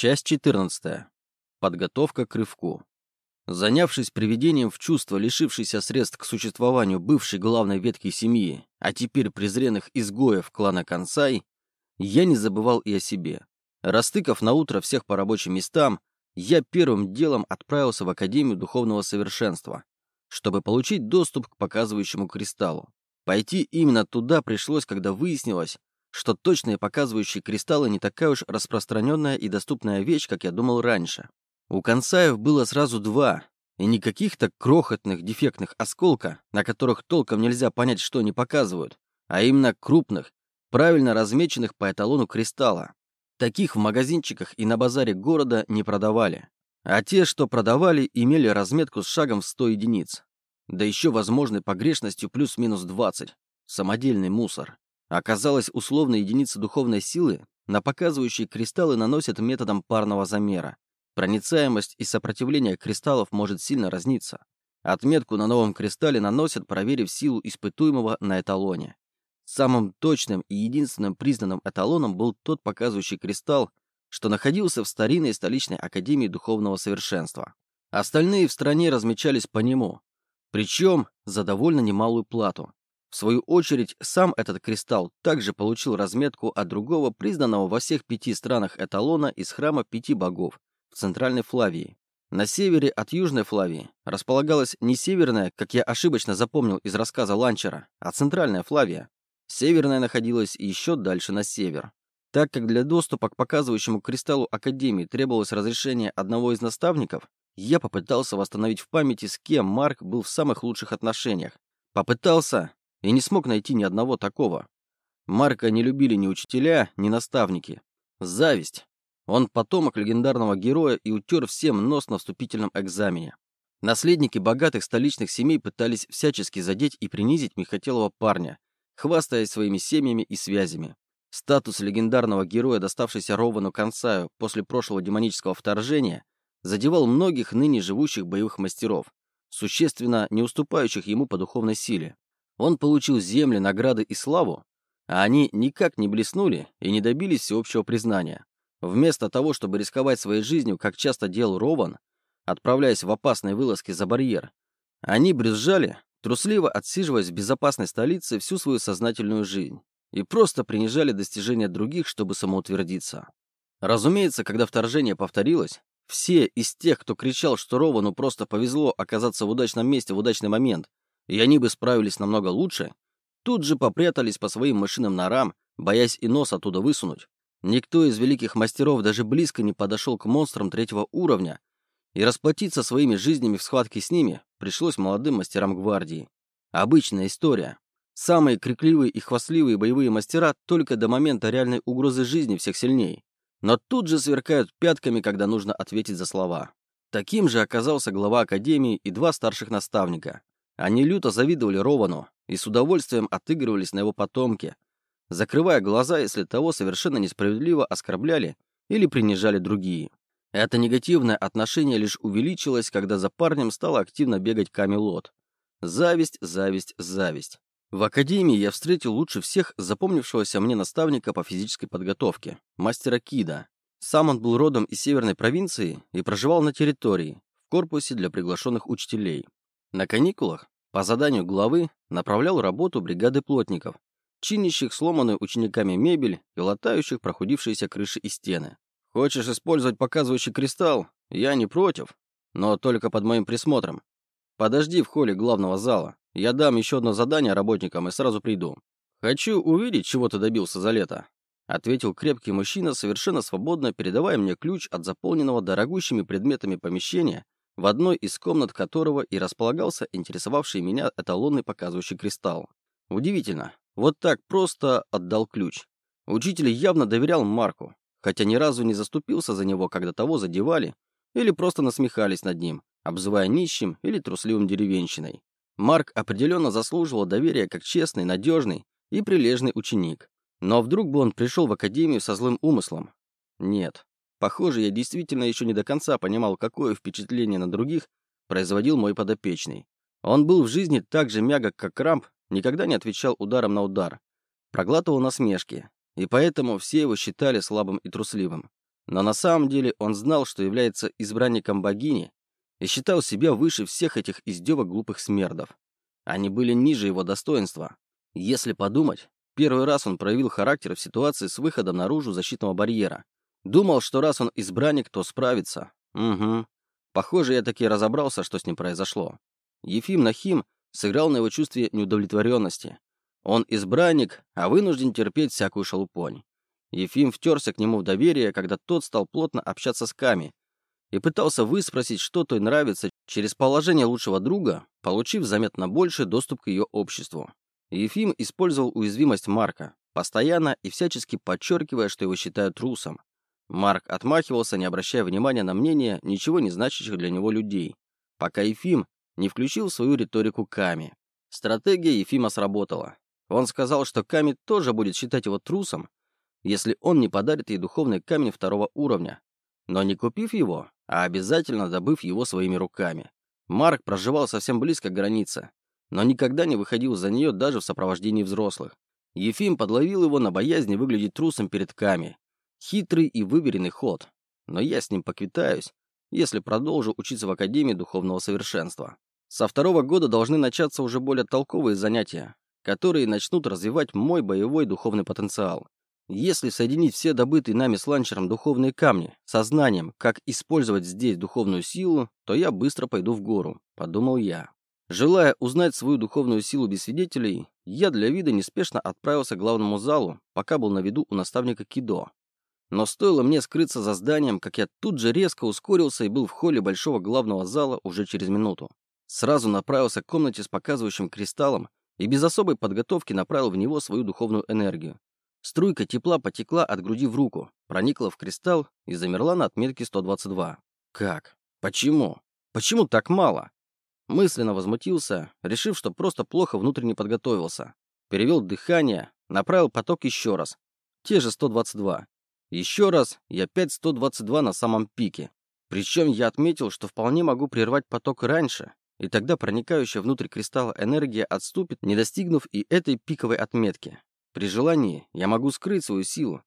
Часть 14. Подготовка к рывку. Занявшись приведением в чувство лишившейся средств к существованию бывшей главной ветки семьи, а теперь презренных изгоев клана Кансай, я не забывал и о себе. Растыкав на утро всех по рабочим местам, я первым делом отправился в Академию Духовного Совершенства, чтобы получить доступ к показывающему кристаллу. Пойти именно туда пришлось, когда выяснилось, что точные показывающие кристаллы не такая уж распространенная и доступная вещь, как я думал раньше. У концаев было сразу два, и не каких-то крохотных дефектных осколка, на которых толком нельзя понять, что они показывают, а именно крупных, правильно размеченных по эталону кристалла. Таких в магазинчиках и на базаре города не продавали. А те, что продавали, имели разметку с шагом в 100 единиц. Да еще возможной погрешностью плюс-минус 20. Самодельный мусор. Оказалось, условные единицы духовной силы на показывающие кристаллы наносят методом парного замера. Проницаемость и сопротивление кристаллов может сильно разниться. Отметку на новом кристалле наносят, проверив силу испытуемого на эталоне. Самым точным и единственным признанным эталоном был тот показывающий кристалл, что находился в старинной столичной академии духовного совершенства. Остальные в стране размечались по нему, причем за довольно немалую плату. В свою очередь, сам этот кристалл также получил разметку от другого признанного во всех пяти странах эталона из храма пяти богов в Центральной Флавии. На севере от Южной Флавии располагалась не северная, как я ошибочно запомнил из рассказа Ланчера, а Центральная Флавия. Северная находилась еще дальше на север. Так как для доступа к показывающему кристаллу Академии требовалось разрешение одного из наставников, я попытался восстановить в памяти, с кем Марк был в самых лучших отношениях. Попытался, и не смог найти ни одного такого. Марка не любили ни учителя, ни наставники. Зависть. Он потомок легендарного героя и утер всем нос на вступительном экзамене. Наследники богатых столичных семей пытались всячески задеть и принизить Михотелова парня, хвастаясь своими семьями и связями. Статус легендарного героя, доставшийся Ровану Консаю после прошлого демонического вторжения, задевал многих ныне живущих боевых мастеров, существенно не уступающих ему по духовной силе. Он получил земли, награды и славу, а они никак не блеснули и не добились всеобщего признания. Вместо того, чтобы рисковать своей жизнью, как часто делал Рован, отправляясь в опасные вылазки за барьер, они брюзжали, трусливо отсиживаясь в безопасной столице всю свою сознательную жизнь и просто принижали достижения других, чтобы самоутвердиться. Разумеется, когда вторжение повторилось, все из тех, кто кричал, что Ровану просто повезло оказаться в удачном месте в удачный момент, и они бы справились намного лучше, тут же попрятались по своим машинам норам, боясь и нос оттуда высунуть. Никто из великих мастеров даже близко не подошел к монстрам третьего уровня, и расплатиться своими жизнями в схватке с ними пришлось молодым мастерам гвардии. Обычная история. Самые крикливые и хвастливые боевые мастера только до момента реальной угрозы жизни всех сильней. Но тут же сверкают пятками, когда нужно ответить за слова. Таким же оказался глава академии и два старших наставника. Они люто завидовали Ровану и с удовольствием отыгрывались на его потомке, закрывая глаза, если того совершенно несправедливо оскорбляли или принижали другие. Это негативное отношение лишь увеличилось, когда за парнем стало активно бегать Камелот. Зависть, зависть, зависть. В академии я встретил лучше всех запомнившегося мне наставника по физической подготовке, мастера Кида. Сам он был родом из северной провинции и проживал на территории, в корпусе для приглашенных учителей. На каникулах по заданию главы направлял работу бригады плотников, чинящих сломанную учениками мебель и латающих прохудившиеся крыши и стены. Хочешь использовать показывающий кристалл? Я не против, но только под моим присмотром. Подожди в холле главного зала. Я дам еще одно задание работникам и сразу приду. Хочу увидеть, чего ты добился за лето. Ответил крепкий мужчина, совершенно свободно передавая мне ключ от заполненного дорогущими предметами помещения в одной из комнат которого и располагался интересовавший меня эталонный показывающий кристалл. Удивительно, вот так просто отдал ключ. Учитель явно доверял Марку, хотя ни разу не заступился за него, когда того задевали или просто насмехались над ним, обзывая нищим или трусливым деревенщиной. Марк определенно заслуживал доверия как честный, надежный и прилежный ученик. Но вдруг бы он пришел в академию со злым умыслом? Нет, Похоже, я действительно еще не до конца понимал, какое впечатление на других производил мой подопечный. Он был в жизни так же мягок, как Рамп, никогда не отвечал ударом на удар, проглатывал насмешки, и поэтому все его считали слабым и трусливым. Но на самом деле он знал, что является избранником богини и считал себя выше всех этих издевок глупых смердов. Они были ниже его достоинства. Если подумать, первый раз он проявил характер в ситуации с выходом наружу защитного барьера. Думал, что раз он избранник, то справится. Угу. Похоже, я таки разобрался, что с ним произошло. Ефим Нахим сыграл на его чувстве неудовлетворенности. Он избранник, а вынужден терпеть всякую шелупонь. Ефим втерся к нему в доверие, когда тот стал плотно общаться с Ками и пытался выспросить, что той нравится через положение лучшего друга, получив заметно больше доступ к ее обществу. Ефим использовал уязвимость Марка, постоянно и всячески подчеркивая, что его считают трусом. Марк отмахивался, не обращая внимания на мнение ничего не значащих для него людей, пока Ефим не включил свою риторику Ками. Стратегия Ефима сработала. Он сказал, что Ками тоже будет считать его трусом, если он не подарит ей духовный камень второго уровня, но не купив его, а обязательно добыв его своими руками. Марк проживал совсем близко к границе, но никогда не выходил за нее даже в сопровождении взрослых. Ефим подловил его на боязни выглядеть трусом перед Ками. Хитрый и выверенный ход. Но я с ним поквитаюсь, если продолжу учиться в Академии Духовного Совершенства. Со второго года должны начаться уже более толковые занятия, которые начнут развивать мой боевой духовный потенциал. Если соединить все добытые нами с ланчером духовные камни со знанием, как использовать здесь духовную силу, то я быстро пойду в гору, подумал я. Желая узнать свою духовную силу без свидетелей, я для вида неспешно отправился к главному залу, пока был на виду у наставника Кидо. Но стоило мне скрыться за зданием, как я тут же резко ускорился и был в холле большого главного зала уже через минуту. Сразу направился к комнате с показывающим кристаллом и без особой подготовки направил в него свою духовную энергию. Струйка тепла потекла от груди в руку, проникла в кристалл и замерла на отметке 122. Как? Почему? Почему так мало? Мысленно возмутился, решив, что просто плохо внутренне подготовился. Перевел дыхание, направил поток еще раз. Те же 122. Еще раз и опять 122 на самом пике. Причем я отметил, что вполне могу прервать поток раньше, и тогда проникающая внутрь кристалла энергия отступит, не достигнув и этой пиковой отметки. При желании я могу скрыть свою силу.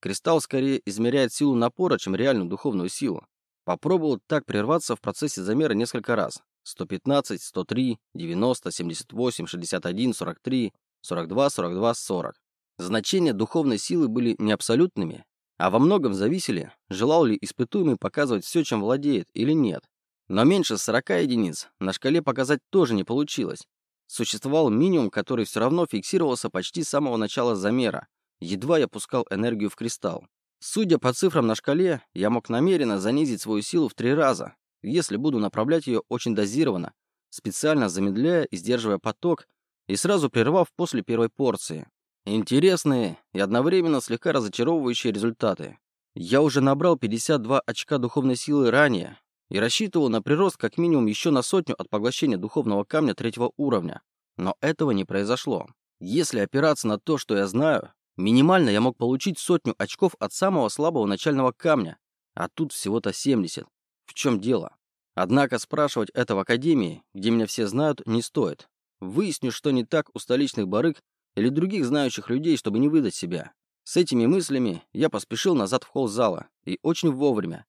Кристалл скорее измеряет силу напора, чем реальную духовную силу. Попробовал так прерваться в процессе замера несколько раз. 115, 103, 90, 78, 61, 43, 42, 42, 40. Значения духовной силы были не абсолютными, а во многом зависели, желал ли испытуемый показывать все, чем владеет, или нет. Но меньше 40 единиц на шкале показать тоже не получилось. Существовал минимум, который все равно фиксировался почти с самого начала замера. Едва я пускал энергию в кристалл. Судя по цифрам на шкале, я мог намеренно занизить свою силу в три раза, если буду направлять ее очень дозированно, специально замедляя и сдерживая поток, и сразу прервав после первой порции. Интересные и одновременно слегка разочаровывающие результаты. Я уже набрал 52 очка духовной силы ранее, и рассчитывал на прирост как минимум еще на сотню от поглощения духовного камня третьего уровня. Но этого не произошло. Если опираться на то, что я знаю, минимально я мог получить сотню очков от самого слабого начального камня, а тут всего-то 70. В чем дело? Однако спрашивать это в академии, где меня все знают, не стоит. Выясню, что не так у столичных барыг или других знающих людей, чтобы не выдать себя. С этими мыслями я поспешил назад в холл зала, и очень вовремя,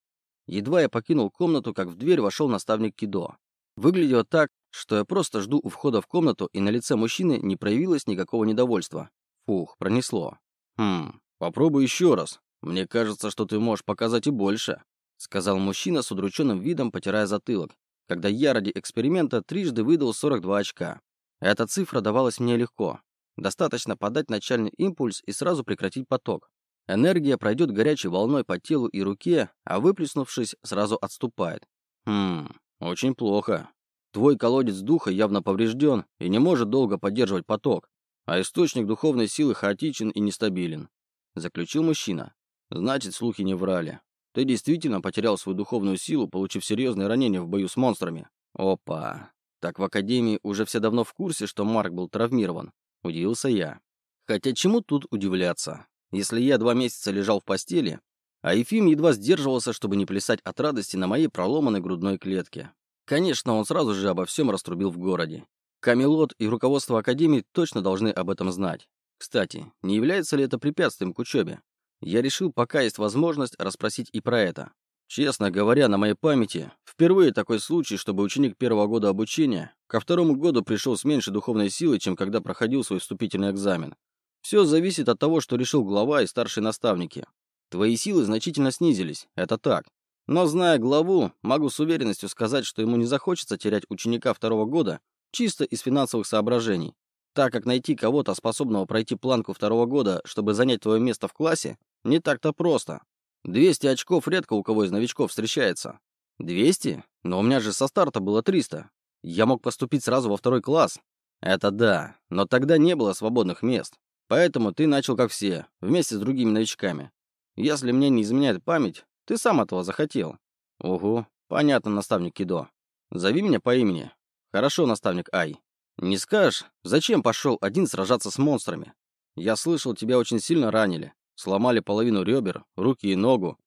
Едва я покинул комнату, как в дверь вошел наставник Кидо. Выглядело так, что я просто жду у входа в комнату, и на лице мужчины не проявилось никакого недовольства. Фух, пронесло. «Хм, попробуй еще раз. Мне кажется, что ты можешь показать и больше», сказал мужчина с удрученным видом, потирая затылок, когда я ради эксперимента трижды выдал 42 очка. Эта цифра давалась мне легко. Достаточно подать начальный импульс и сразу прекратить поток. Энергия пройдет горячей волной по телу и руке, а выплеснувшись, сразу отступает. Хм, очень плохо. Твой колодец духа явно поврежден и не может долго поддерживать поток, а источник духовной силы хаотичен и нестабилен. Заключил мужчина. Значит, слухи не врали. Ты действительно потерял свою духовную силу, получив серьезные ранения в бою с монстрами. Опа. Так в Академии уже все давно в курсе, что Марк был травмирован. Удивился я. Хотя чему тут удивляться? Если я два месяца лежал в постели, а Ефим едва сдерживался, чтобы не плясать от радости на моей проломанной грудной клетке. Конечно, он сразу же обо всем раструбил в городе. Камелот и руководство Академии точно должны об этом знать. Кстати, не является ли это препятствием к учебе? Я решил, пока есть возможность, расспросить и про это. Честно говоря, на моей памяти, впервые такой случай, чтобы ученик первого года обучения ко второму году пришел с меньшей духовной силой, чем когда проходил свой вступительный экзамен. Все зависит от того, что решил глава и старшие наставники. Твои силы значительно снизились, это так. Но зная главу, могу с уверенностью сказать, что ему не захочется терять ученика второго года чисто из финансовых соображений, так как найти кого-то, способного пройти планку второго года, чтобы занять твое место в классе, не так-то просто. 200 очков редко у кого из новичков встречается. 200? Но у меня же со старта было 300. Я мог поступить сразу во второй класс. Это да, но тогда не было свободных мест. Поэтому ты начал как все, вместе с другими новичками. Если мне не изменяет память, ты сам этого захотел. Угу, понятно, наставник Кидо. Зови меня по имени. Хорошо, наставник Ай. Не скажешь, зачем пошел один сражаться с монстрами? Я слышал, тебя очень сильно ранили. Сломали половину ребер, руки и ногу.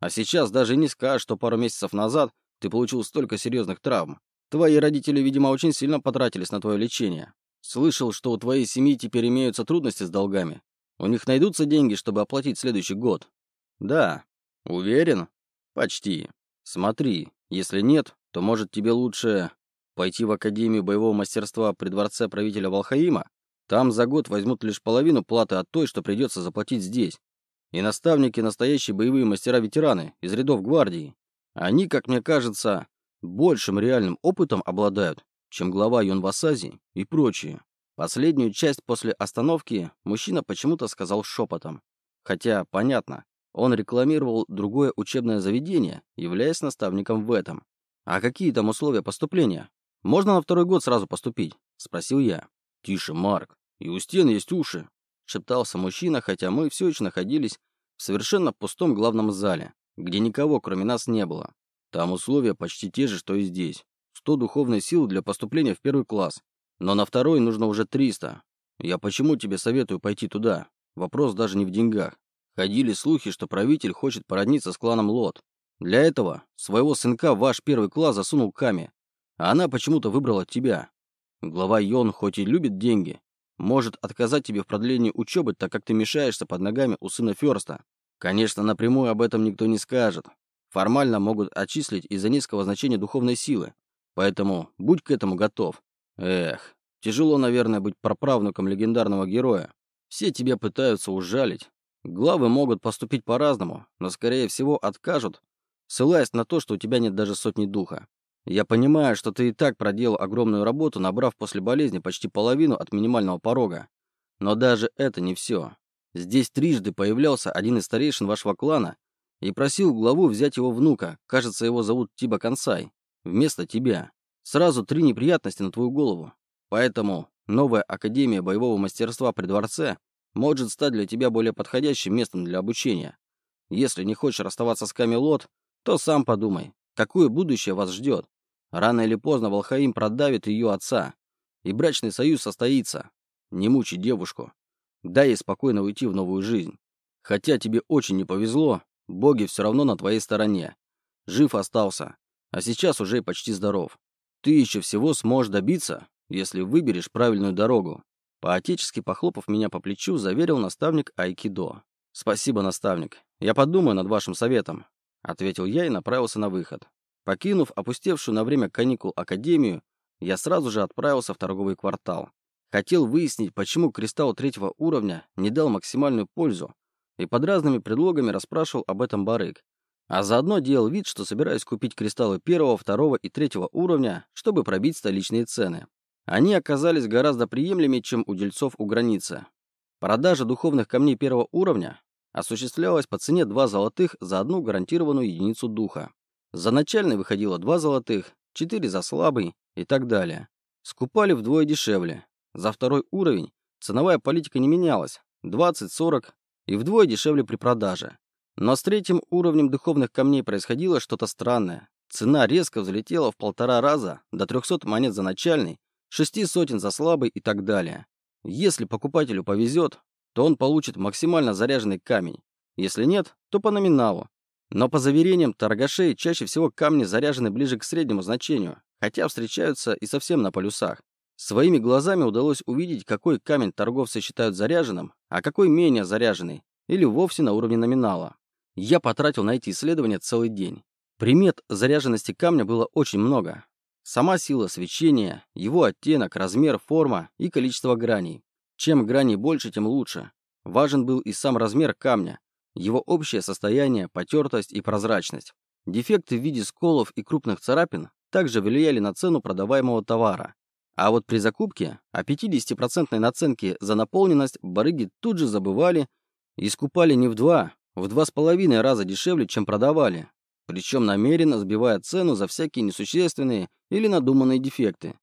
А сейчас даже не скажешь, что пару месяцев назад ты получил столько серьезных травм. Твои родители, видимо, очень сильно потратились на твое лечение. Слышал, что у твоей семьи теперь имеются трудности с долгами. У них найдутся деньги, чтобы оплатить следующий год. Да. Уверен? Почти. Смотри, если нет, то, может, тебе лучше пойти в Академию боевого мастерства при дворце правителя Волхаима? Там за год возьмут лишь половину платы от той, что придется заплатить здесь. И наставники – настоящие боевые мастера-ветераны из рядов гвардии. Они, как мне кажется, большим реальным опытом обладают, чем глава Юнвасази и прочие. Последнюю часть после остановки мужчина почему-то сказал шепотом. Хотя, понятно, он рекламировал другое учебное заведение, являясь наставником в этом. «А какие там условия поступления? Можно на второй год сразу поступить?» – спросил я. «Тише, Марк. «И у стен есть уши», — шептался мужчина, хотя мы все еще находились в совершенно пустом главном зале, где никого, кроме нас, не было. Там условия почти те же, что и здесь. 100 духовной силы для поступления в первый класс. Но на второй нужно уже 300. Я почему тебе советую пойти туда? Вопрос даже не в деньгах. Ходили слухи, что правитель хочет породниться с кланом Лот. Для этого своего сынка в ваш первый класс засунул Ками. А она почему-то выбрала тебя. Глава Йон хоть и любит деньги, может отказать тебе в продлении учебы, так как ты мешаешься под ногами у сына Ферста. Конечно, напрямую об этом никто не скажет. Формально могут отчислить из-за низкого значения духовной силы. Поэтому будь к этому готов. Эх, тяжело, наверное, быть проправнуком легендарного героя. Все тебя пытаются ужалить. Главы могут поступить по-разному, но, скорее всего, откажут, ссылаясь на то, что у тебя нет даже сотни духа. Я понимаю, что ты и так проделал огромную работу, набрав после болезни почти половину от минимального порога. Но даже это не все. Здесь трижды появлялся один из старейшин вашего клана и просил главу взять его внука, кажется, его зовут Тиба Консай, вместо тебя. Сразу три неприятности на твою голову. Поэтому новая Академия боевого мастерства при дворце может стать для тебя более подходящим местом для обучения. Если не хочешь расставаться с Камелот, то сам подумай, Какое будущее вас ждет? Рано или поздно Волхаим продавит ее отца, и брачный союз состоится. Не мучи девушку. Дай ей спокойно уйти в новую жизнь. Хотя тебе очень не повезло, боги все равно на твоей стороне. Жив остался, а сейчас уже почти здоров. Ты еще всего сможешь добиться, если выберешь правильную дорогу. Поотечески похлопав меня по плечу, заверил наставник Айкидо. «Спасибо, наставник. Я подумаю над вашим советом. — ответил я и направился на выход. Покинув опустевшую на время каникул академию, я сразу же отправился в торговый квартал. Хотел выяснить, почему кристалл третьего уровня не дал максимальную пользу, и под разными предлогами расспрашивал об этом барык. А заодно делал вид, что собираюсь купить кристаллы первого, второго и третьего уровня, чтобы пробить столичные цены. Они оказались гораздо приемлемее, чем у дельцов у границы. Продажа духовных камней первого уровня осуществлялась по цене 2 золотых за одну гарантированную единицу духа. За начальный выходило 2 золотых, 4 за слабый и так далее. Скупали вдвое дешевле. За второй уровень ценовая политика не менялась, 20-40 и вдвое дешевле при продаже. Но с третьим уровнем духовных камней происходило что-то странное. Цена резко взлетела в полтора раза до 300 монет за начальный, шести сотен за слабый и так далее. Если покупателю повезет, то он получит максимально заряженный камень. Если нет, то по номиналу. Но по заверениям торгашей, чаще всего камни заряжены ближе к среднему значению, хотя встречаются и совсем на полюсах. Своими глазами удалось увидеть, какой камень торговцы считают заряженным, а какой менее заряженный, или вовсе на уровне номинала. Я потратил на эти исследования целый день. Примет заряженности камня было очень много. Сама сила свечения, его оттенок, размер, форма и количество граней. Чем граней больше, тем лучше. Важен был и сам размер камня, его общее состояние, потертость и прозрачность. Дефекты в виде сколов и крупных царапин также влияли на цену продаваемого товара. А вот при закупке о 50% наценке за наполненность барыги тут же забывали и скупали не в два, в два с половиной раза дешевле, чем продавали, причем намеренно сбивая цену за всякие несущественные или надуманные дефекты.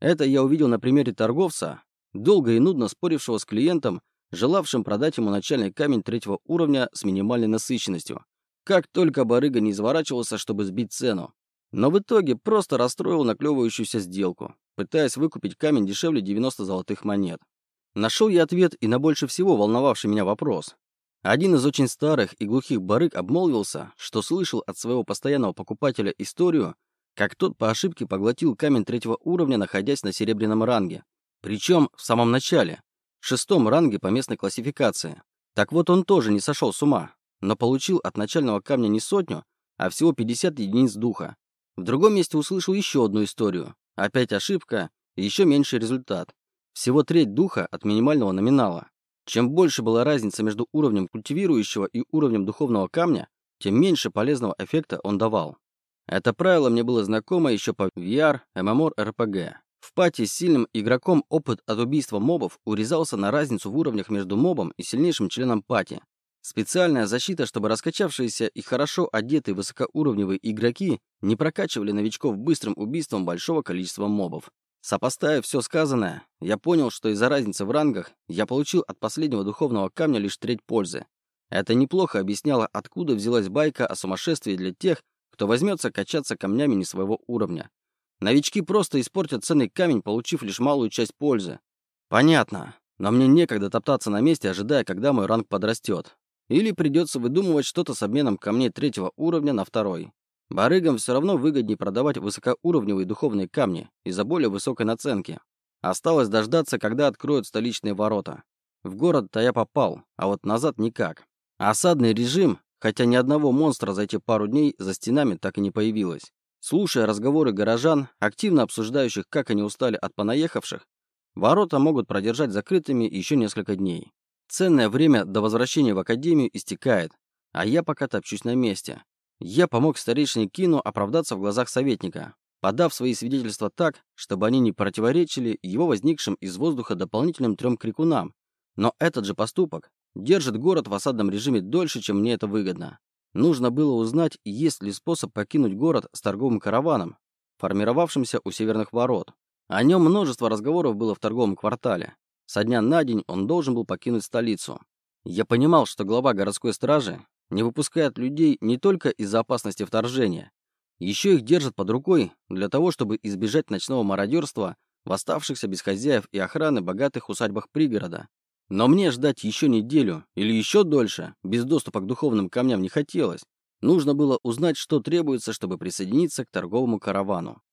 Это я увидел на примере торговца, долго и нудно спорившего с клиентом, желавшим продать ему начальный камень третьего уровня с минимальной насыщенностью. Как только барыга не изворачивался, чтобы сбить цену. Но в итоге просто расстроил наклевывающуюся сделку, пытаясь выкупить камень дешевле 90 золотых монет. Нашел я ответ и на больше всего волновавший меня вопрос. Один из очень старых и глухих барыг обмолвился, что слышал от своего постоянного покупателя историю, как тот по ошибке поглотил камень третьего уровня, находясь на серебряном ранге. Причем в самом начале, шестом ранге по местной классификации. Так вот он тоже не сошел с ума, но получил от начального камня не сотню, а всего 50 единиц духа. В другом месте услышал еще одну историю. Опять ошибка и еще меньший результат. Всего треть духа от минимального номинала. Чем больше была разница между уровнем культивирующего и уровнем духовного камня, тем меньше полезного эффекта он давал. Это правило мне было знакомо еще по VR, MMORPG. В пати с сильным игроком опыт от убийства мобов урезался на разницу в уровнях между мобом и сильнейшим членом пати. Специальная защита, чтобы раскачавшиеся и хорошо одетые высокоуровневые игроки не прокачивали новичков быстрым убийством большого количества мобов. Сопоставив все сказанное, я понял, что из-за разницы в рангах я получил от последнего духовного камня лишь треть пользы. Это неплохо объясняло, откуда взялась байка о сумасшествии для тех, кто возьмется качаться камнями не своего уровня. Новички просто испортят ценный камень, получив лишь малую часть пользы. Понятно, но мне некогда топтаться на месте, ожидая, когда мой ранг подрастет. Или придется выдумывать что-то с обменом камней третьего уровня на второй. Барыгам все равно выгоднее продавать высокоуровневые духовные камни из-за более высокой наценки. Осталось дождаться, когда откроют столичные ворота. В город-то я попал, а вот назад никак. осадный режим, хотя ни одного монстра за эти пару дней за стенами так и не появилось. Слушая разговоры горожан, активно обсуждающих, как они устали от понаехавших, ворота могут продержать закрытыми еще несколько дней. Ценное время до возвращения в академию истекает, а я пока топчусь на месте. Я помог старейшине Кину оправдаться в глазах советника, подав свои свидетельства так, чтобы они не противоречили его возникшим из воздуха дополнительным трем крикунам. Но этот же поступок держит город в осадном режиме дольше, чем мне это выгодно. Нужно было узнать, есть ли способ покинуть город с торговым караваном, формировавшимся у северных ворот. О нем множество разговоров было в торговом квартале. Со дня на день он должен был покинуть столицу. Я понимал, что глава городской стражи не выпускают людей не только из-за опасности вторжения. Еще их держат под рукой для того, чтобы избежать ночного мародерства в оставшихся без хозяев и охраны богатых усадьбах пригорода. Но мне ждать еще неделю или еще дольше, без доступа к духовным камням не хотелось. Нужно было узнать, что требуется, чтобы присоединиться к торговому каравану.